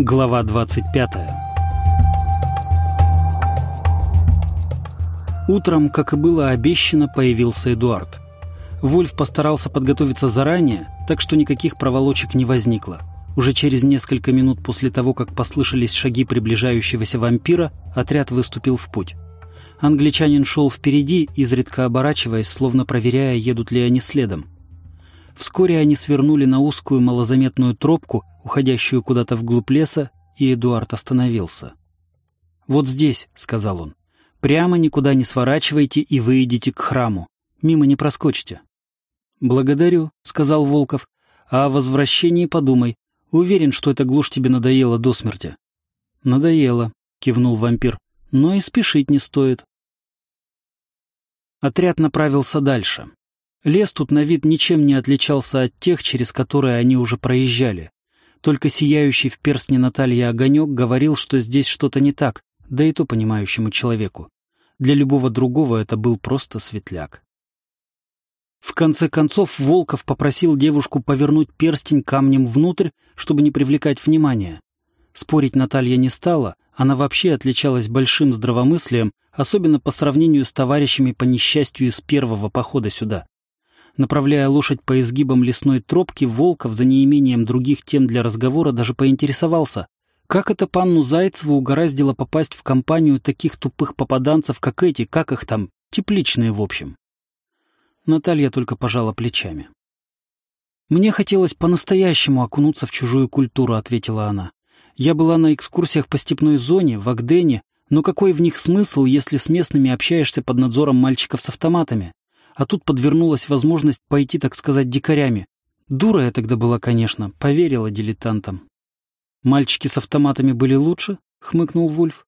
Глава 25 Утром, как и было обещано, появился Эдуард. Вольф постарался подготовиться заранее, так что никаких проволочек не возникло. Уже через несколько минут после того, как послышались шаги приближающегося вампира, отряд выступил в путь. Англичанин шел впереди, изредка оборачиваясь, словно проверяя, едут ли они следом. Вскоре они свернули на узкую малозаметную тропку, уходящую куда-то вглубь леса, и Эдуард остановился. «Вот здесь», — сказал он, — «прямо никуда не сворачивайте и выйдите к храму. Мимо не проскочите». «Благодарю», — сказал Волков, — «а о возвращении подумай. Уверен, что эта глушь тебе надоела до смерти». «Надоело», — кивнул вампир, — «но и спешить не стоит». Отряд направился дальше. Лес тут на вид ничем не отличался от тех, через которые они уже проезжали. Только сияющий в перстне Натальи огонек говорил, что здесь что-то не так, да и то понимающему человеку. Для любого другого это был просто светляк. В конце концов Волков попросил девушку повернуть перстень камнем внутрь, чтобы не привлекать внимания. Спорить Наталья не стала, она вообще отличалась большим здравомыслием, особенно по сравнению с товарищами по несчастью из первого похода сюда. Направляя лошадь по изгибам лесной тропки, Волков за неимением других тем для разговора даже поинтересовался, как это панну Зайцеву угораздило попасть в компанию таких тупых попаданцев, как эти, как их там, тепличные в общем. Наталья только пожала плечами. «Мне хотелось по-настоящему окунуться в чужую культуру», — ответила она. «Я была на экскурсиях по степной зоне, в Агдене, но какой в них смысл, если с местными общаешься под надзором мальчиков с автоматами? А тут подвернулась возможность пойти, так сказать, дикарями. Дура я тогда была, конечно, поверила дилетантам. «Мальчики с автоматами были лучше?» — хмыкнул Вульф.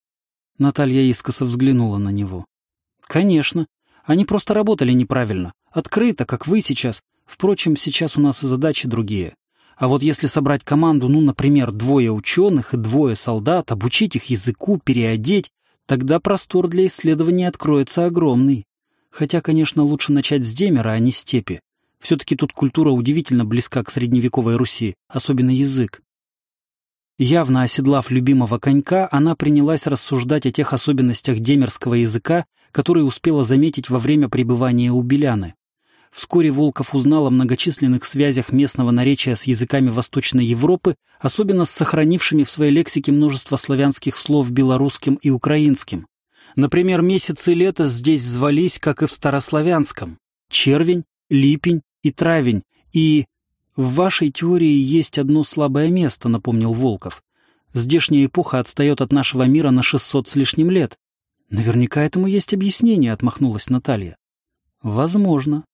Наталья искоса взглянула на него. «Конечно. Они просто работали неправильно. Открыто, как вы сейчас. Впрочем, сейчас у нас и задачи другие. А вот если собрать команду, ну, например, двое ученых и двое солдат, обучить их языку, переодеть, тогда простор для исследований откроется огромный. Хотя, конечно, лучше начать с Демера, а не степи. Все-таки тут культура удивительно близка к средневековой Руси, особенно язык. Явно оседлав любимого конька, она принялась рассуждать о тех особенностях демерского языка, которые успела заметить во время пребывания у Беляны. Вскоре Волков узнал о многочисленных связях местного наречия с языками Восточной Европы, особенно с сохранившими в своей лексике множество славянских слов белорусским и украинским. Например, месяцы лета здесь звались, как и в старославянском, червень, липень и травень, и... В вашей теории есть одно слабое место, напомнил Волков. Здешняя эпоха отстает от нашего мира на шестьсот с лишним лет. Наверняка этому есть объяснение, отмахнулась Наталья. Возможно.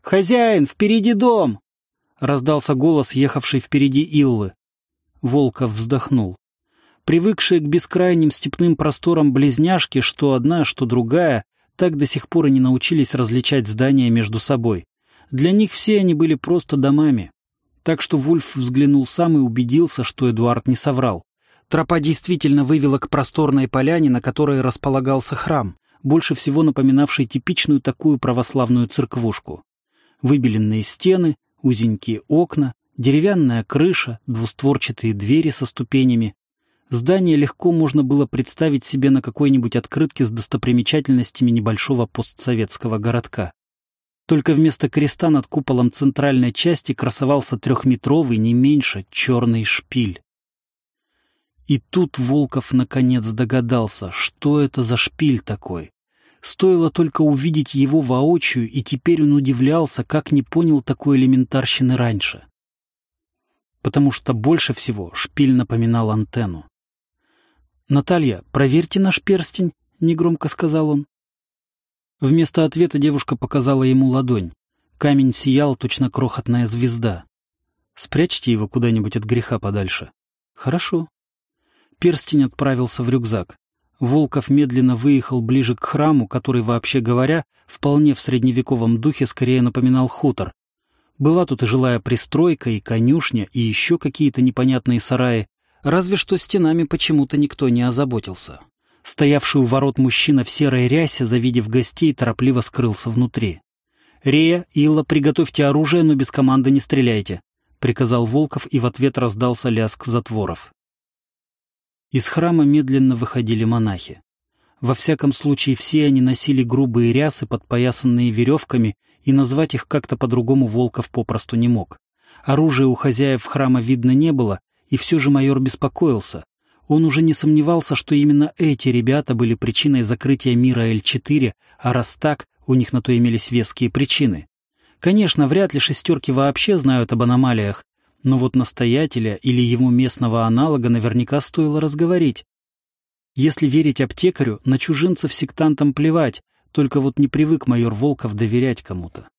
«Хозяин, впереди дом!» — раздался голос, ехавший впереди Иллы. Волков вздохнул привыкшие к бескрайним степным просторам близняшки, что одна, что другая, так до сих пор и не научились различать здания между собой. Для них все они были просто домами. Так что Вульф взглянул сам и убедился, что Эдуард не соврал. Тропа действительно вывела к просторной поляне, на которой располагался храм, больше всего напоминавший типичную такую православную церквушку. Выбеленные стены, узенькие окна, деревянная крыша, двустворчатые двери со ступенями, Здание легко можно было представить себе на какой-нибудь открытке с достопримечательностями небольшого постсоветского городка. Только вместо креста над куполом центральной части красовался трехметровый, не меньше, черный шпиль. И тут Волков наконец догадался, что это за шпиль такой. Стоило только увидеть его воочию, и теперь он удивлялся, как не понял такой элементарщины раньше. Потому что больше всего шпиль напоминал антенну. «Наталья, проверьте наш перстень», — негромко сказал он. Вместо ответа девушка показала ему ладонь. Камень сиял, точно крохотная звезда. «Спрячьте его куда-нибудь от греха подальше». «Хорошо». Перстень отправился в рюкзак. Волков медленно выехал ближе к храму, который, вообще говоря, вполне в средневековом духе скорее напоминал хутор. Была тут и жилая пристройка, и конюшня, и еще какие-то непонятные сараи, Разве что стенами почему-то никто не озаботился. Стоявший у ворот мужчина в серой рясе, завидев гостей, торопливо скрылся внутри. «Рея, Илла, приготовьте оружие, но без команды не стреляйте», — приказал Волков, и в ответ раздался лязг затворов. Из храма медленно выходили монахи. Во всяком случае, все они носили грубые рясы, подпоясанные веревками, и назвать их как-то по-другому Волков попросту не мог. Оружия у хозяев храма видно не было, и все же майор беспокоился. Он уже не сомневался, что именно эти ребята были причиной закрытия мира Л-4, а раз так, у них на то имелись веские причины. Конечно, вряд ли шестерки вообще знают об аномалиях, но вот настоятеля или ему местного аналога наверняка стоило разговорить. Если верить аптекарю, на чужинцев-сектантам плевать, только вот не привык майор Волков доверять кому-то.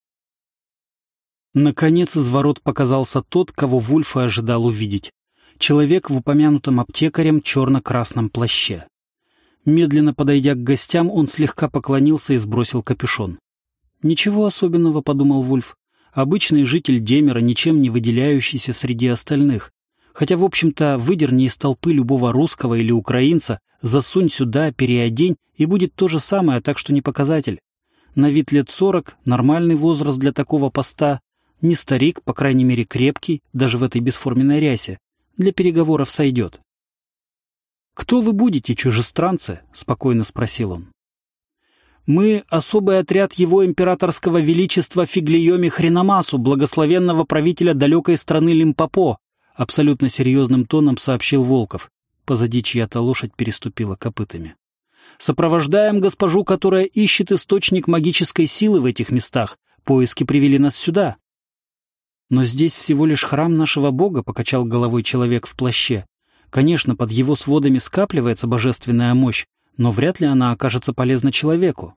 Наконец из ворот показался тот, кого Вульф и ожидал увидеть. Человек в упомянутом аптекарем черно-красном плаще. Медленно подойдя к гостям, он слегка поклонился и сбросил капюшон. «Ничего особенного», — подумал Вульф. «Обычный житель Демера, ничем не выделяющийся среди остальных. Хотя, в общем-то, выдерни из толпы любого русского или украинца, засунь сюда, переодень, и будет то же самое, так что не показатель. На вид лет сорок, нормальный возраст для такого поста, не старик, по крайней мере крепкий, даже в этой бесформенной рясе. Для переговоров сойдет. «Кто вы будете, чужестранцы?» — спокойно спросил он. «Мы — особый отряд его императорского величества Фиглиоми Хреномасу, благословенного правителя далекой страны Лимпопо», — абсолютно серьезным тоном сообщил Волков. Позади чья-то лошадь переступила копытами. «Сопровождаем госпожу, которая ищет источник магической силы в этих местах. Поиски привели нас сюда». «Но здесь всего лишь храм нашего бога», — покачал головой человек в плаще. «Конечно, под его сводами скапливается божественная мощь, но вряд ли она окажется полезна человеку».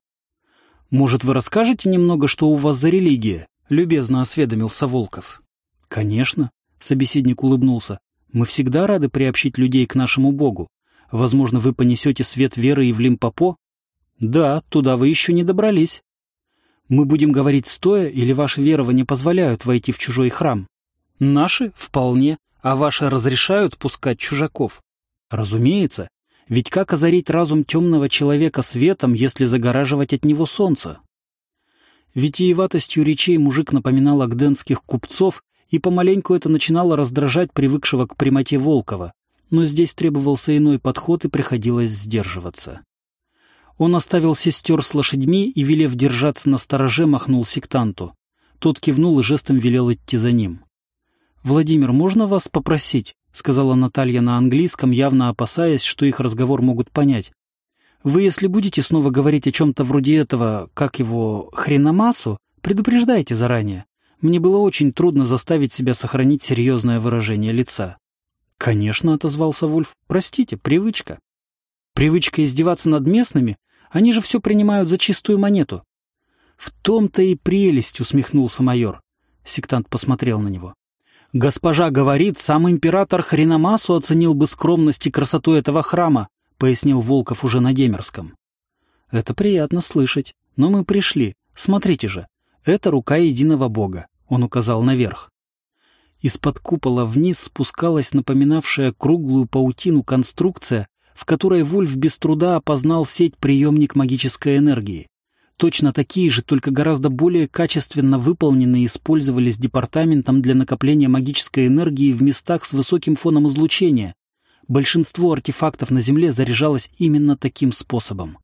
«Может, вы расскажете немного, что у вас за религия?» — любезно осведомился Волков. «Конечно», — собеседник улыбнулся. «Мы всегда рады приобщить людей к нашему богу. Возможно, вы понесете свет веры и в Лимпопо?» «Да, туда вы еще не добрались». Мы будем говорить стоя, или ваши верования позволяют войти в чужой храм? Наши — вполне, а ваши разрешают пускать чужаков? Разумеется, ведь как озарить разум темного человека светом, если загораживать от него солнце? Витиеватостью речей мужик напоминал агденских купцов, и помаленьку это начинало раздражать привыкшего к прямоте Волкова, но здесь требовался иной подход и приходилось сдерживаться. Он оставил сестер с лошадьми и, велев держаться на стороже, махнул сектанту. Тот кивнул и жестом велел идти за ним. «Владимир, можно вас попросить?» — сказала Наталья на английском, явно опасаясь, что их разговор могут понять. «Вы, если будете снова говорить о чем-то вроде этого, как его, хреномасу, предупреждайте заранее. Мне было очень трудно заставить себя сохранить серьезное выражение лица». «Конечно», — отозвался Вульф. «Простите, привычка». «Привычка издеваться над местными? Они же все принимают за чистую монету. В том-то и прелесть, усмехнулся майор. Сектант посмотрел на него. Госпожа говорит, сам император Хреномасу оценил бы скромность и красоту этого храма, пояснил Волков уже на Демерском. Это приятно слышать. Но мы пришли. Смотрите же. Это рука единого бога. Он указал наверх. Из-под купола вниз спускалась напоминавшая круглую паутину конструкция, в которой Вульф без труда опознал сеть-приемник магической энергии. Точно такие же, только гораздо более качественно выполненные использовались департаментом для накопления магической энергии в местах с высоким фоном излучения. Большинство артефактов на Земле заряжалось именно таким способом.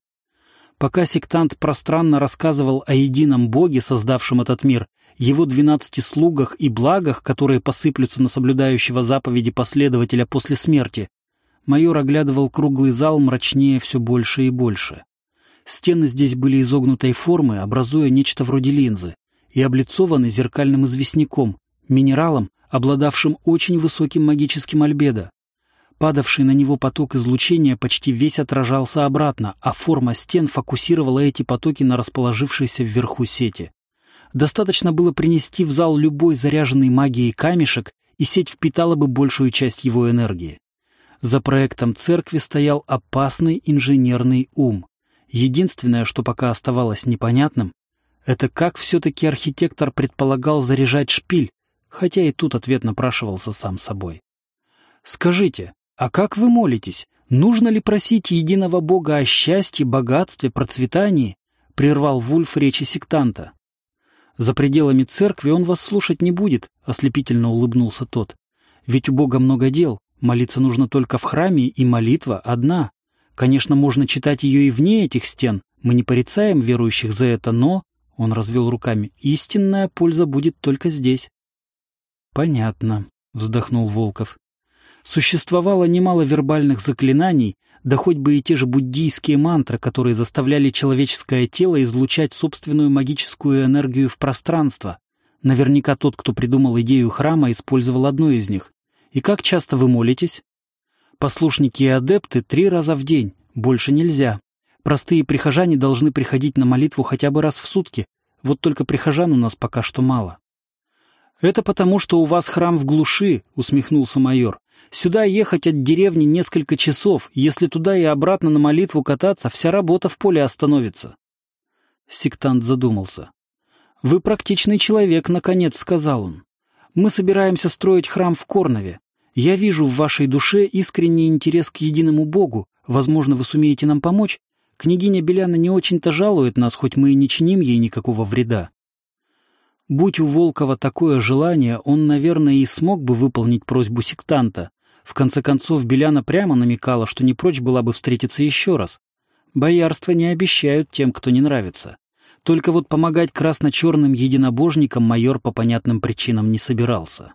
Пока сектант пространно рассказывал о едином боге, создавшем этот мир, его двенадцати слугах и благах, которые посыплются на соблюдающего заповеди последователя после смерти, майор оглядывал круглый зал мрачнее все больше и больше. Стены здесь были изогнутой формы, образуя нечто вроде линзы, и облицованы зеркальным известняком, минералом, обладавшим очень высоким магическим альбедо. Падавший на него поток излучения почти весь отражался обратно, а форма стен фокусировала эти потоки на расположившейся вверху сети. Достаточно было принести в зал любой заряженный магией камешек, и сеть впитала бы большую часть его энергии. За проектом церкви стоял опасный инженерный ум. Единственное, что пока оставалось непонятным, это как все-таки архитектор предполагал заряжать шпиль, хотя и тут ответ напрашивался сам собой. «Скажите, а как вы молитесь? Нужно ли просить единого Бога о счастье, богатстве, процветании?» — прервал Вульф речи сектанта. «За пределами церкви он вас слушать не будет», — ослепительно улыбнулся тот. «Ведь у Бога много дел, Молиться нужно только в храме, и молитва одна. Конечно, можно читать ее и вне этих стен. Мы не порицаем верующих за это, но...» Он развел руками. «Истинная польза будет только здесь». «Понятно», — вздохнул Волков. Существовало немало вербальных заклинаний, да хоть бы и те же буддийские мантры, которые заставляли человеческое тело излучать собственную магическую энергию в пространство. Наверняка тот, кто придумал идею храма, использовал одну из них. И как часто вы молитесь? Послушники и адепты три раза в день, больше нельзя. Простые прихожане должны приходить на молитву хотя бы раз в сутки, вот только прихожан у нас пока что мало. «Это потому, что у вас храм в глуши», — усмехнулся майор. Сюда ехать от деревни несколько часов, если туда и обратно на молитву кататься, вся работа в поле остановится. Сектант задумался. «Вы практичный человек», — наконец сказал он. «Мы собираемся строить храм в Корнове. Я вижу в вашей душе искренний интерес к единому Богу. Возможно, вы сумеете нам помочь? Княгиня Беляна не очень-то жалует нас, хоть мы и не чиним ей никакого вреда». Будь у Волкова такое желание, он, наверное, и смог бы выполнить просьбу сектанта, в конце концов, Беляна прямо намекала, что не прочь была бы встретиться еще раз. Боярства не обещают тем, кто не нравится. Только вот помогать красно-черным единобожникам майор по понятным причинам не собирался.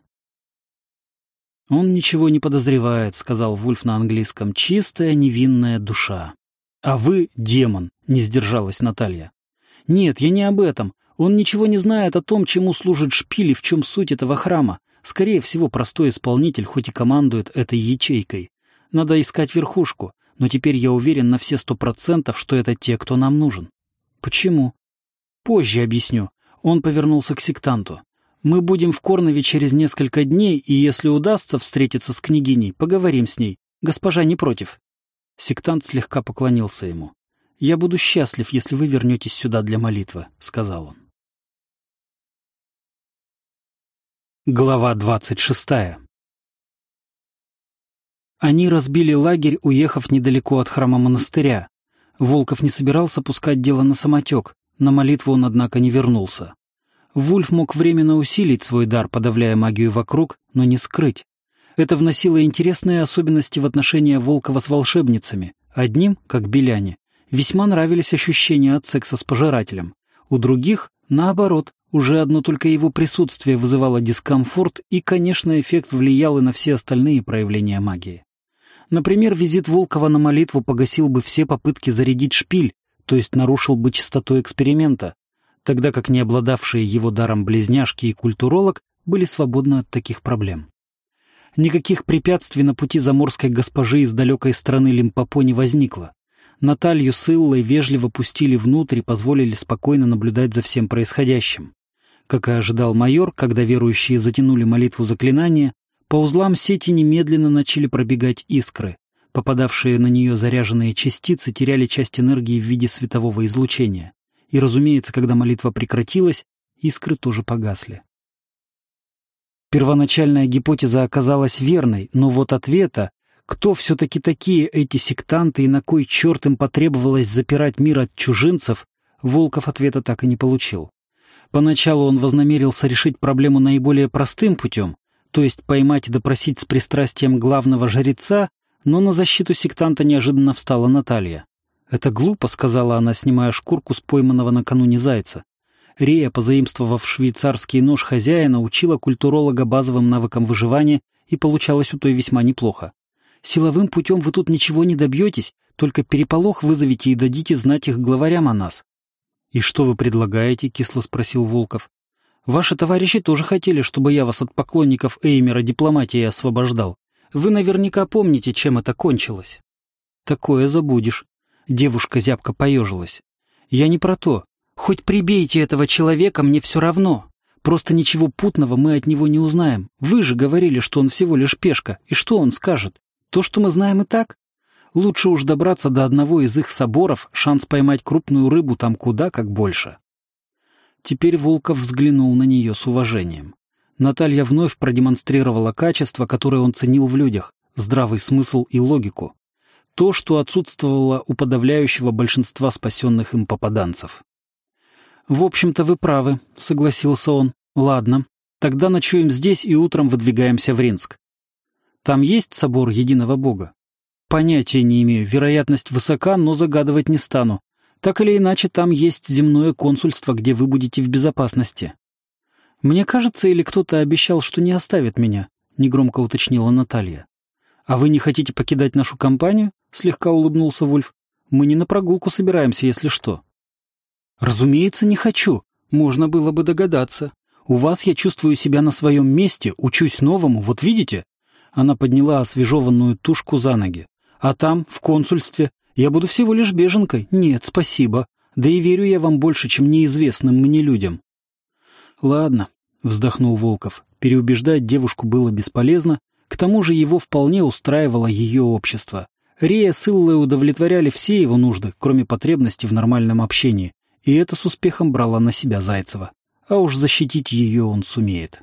«Он ничего не подозревает», — сказал Вульф на английском. «Чистая невинная душа». «А вы — демон», — не сдержалась Наталья. «Нет, я не об этом. Он ничего не знает о том, чему служит шпиль и в чем суть этого храма. Скорее всего, простой исполнитель хоть и командует этой ячейкой. Надо искать верхушку, но теперь я уверен на все сто процентов, что это те, кто нам нужен. Почему? Позже объясню. Он повернулся к сектанту. Мы будем в Корнове через несколько дней, и если удастся встретиться с княгиней, поговорим с ней. Госпожа не против. Сектант слегка поклонился ему. «Я буду счастлив, если вы вернетесь сюда для молитвы», — сказал он. Глава двадцать шестая Они разбили лагерь, уехав недалеко от храма монастыря. Волков не собирался пускать дело на самотек, на молитву он, однако, не вернулся. Вульф мог временно усилить свой дар, подавляя магию вокруг, но не скрыть. Это вносило интересные особенности в отношения Волкова с волшебницами. Одним, как Беляне, весьма нравились ощущения от секса с пожирателем. У других, наоборот, уже одно только его присутствие вызывало дискомфорт, и, конечно, эффект влиял и на все остальные проявления магии. Например, визит Волкова на молитву погасил бы все попытки зарядить шпиль, то есть нарушил бы чистоту эксперимента, тогда как не обладавшие его даром близняшки и культуролог были свободны от таких проблем. Никаких препятствий на пути заморской госпожи из далекой страны Лимпопо не возникло. Наталью с Иллой вежливо пустили внутрь и позволили спокойно наблюдать за всем происходящим. Как и ожидал майор, когда верующие затянули молитву заклинания, по узлам сети немедленно начали пробегать искры. Попадавшие на нее заряженные частицы теряли часть энергии в виде светового излучения. И, разумеется, когда молитва прекратилась, искры тоже погасли. Первоначальная гипотеза оказалась верной, но вот ответа, кто все-таки такие эти сектанты и на кой черт им потребовалось запирать мир от чужинцев, Волков ответа так и не получил. Поначалу он вознамерился решить проблему наиболее простым путем, то есть поймать и допросить с пристрастием главного жреца, но на защиту сектанта неожиданно встала Наталья. «Это глупо», — сказала она, снимая шкурку с пойманного накануне зайца. Рея, позаимствовав швейцарский нож хозяина, учила культуролога базовым навыкам выживания, и получалось у той весьма неплохо. «Силовым путем вы тут ничего не добьетесь, только переполох вызовете и дадите знать их главарям о нас. «И что вы предлагаете?» — кисло спросил Волков. «Ваши товарищи тоже хотели, чтобы я вас от поклонников Эймера дипломатии освобождал. Вы наверняка помните, чем это кончилось». «Такое забудешь». Девушка зябко поежилась. «Я не про то. Хоть прибейте этого человека, мне все равно. Просто ничего путного мы от него не узнаем. Вы же говорили, что он всего лишь пешка. И что он скажет? То, что мы знаем и так? Лучше уж добраться до одного из их соборов, шанс поймать крупную рыбу там куда как больше. Теперь Волков взглянул на нее с уважением. Наталья вновь продемонстрировала качество, которое он ценил в людях, здравый смысл и логику. То, что отсутствовало у подавляющего большинства спасенных им попаданцев. «В общем-то, вы правы», — согласился он. «Ладно, тогда ночуем здесь и утром выдвигаемся в Ринск. Там есть собор единого Бога? Понятия не имею, вероятность высока, но загадывать не стану. Так или иначе, там есть земное консульство, где вы будете в безопасности. Мне кажется, или кто-то обещал, что не оставит меня, негромко уточнила Наталья. А вы не хотите покидать нашу компанию? Слегка улыбнулся Вульф. Мы не на прогулку собираемся, если что. Разумеется, не хочу. Можно было бы догадаться. У вас я чувствую себя на своем месте, учусь новому, вот видите? Она подняла освежеванную тушку за ноги. А там, в консульстве, я буду всего лишь беженкой. Нет, спасибо. Да и верю я вам больше, чем неизвестным мне людям. Ладно, вздохнул Волков. Переубеждать девушку было бесполезно, к тому же его вполне устраивало ее общество. Рея с Иллой удовлетворяли все его нужды, кроме потребности в нормальном общении, и это с успехом брала на себя Зайцева. А уж защитить ее он сумеет.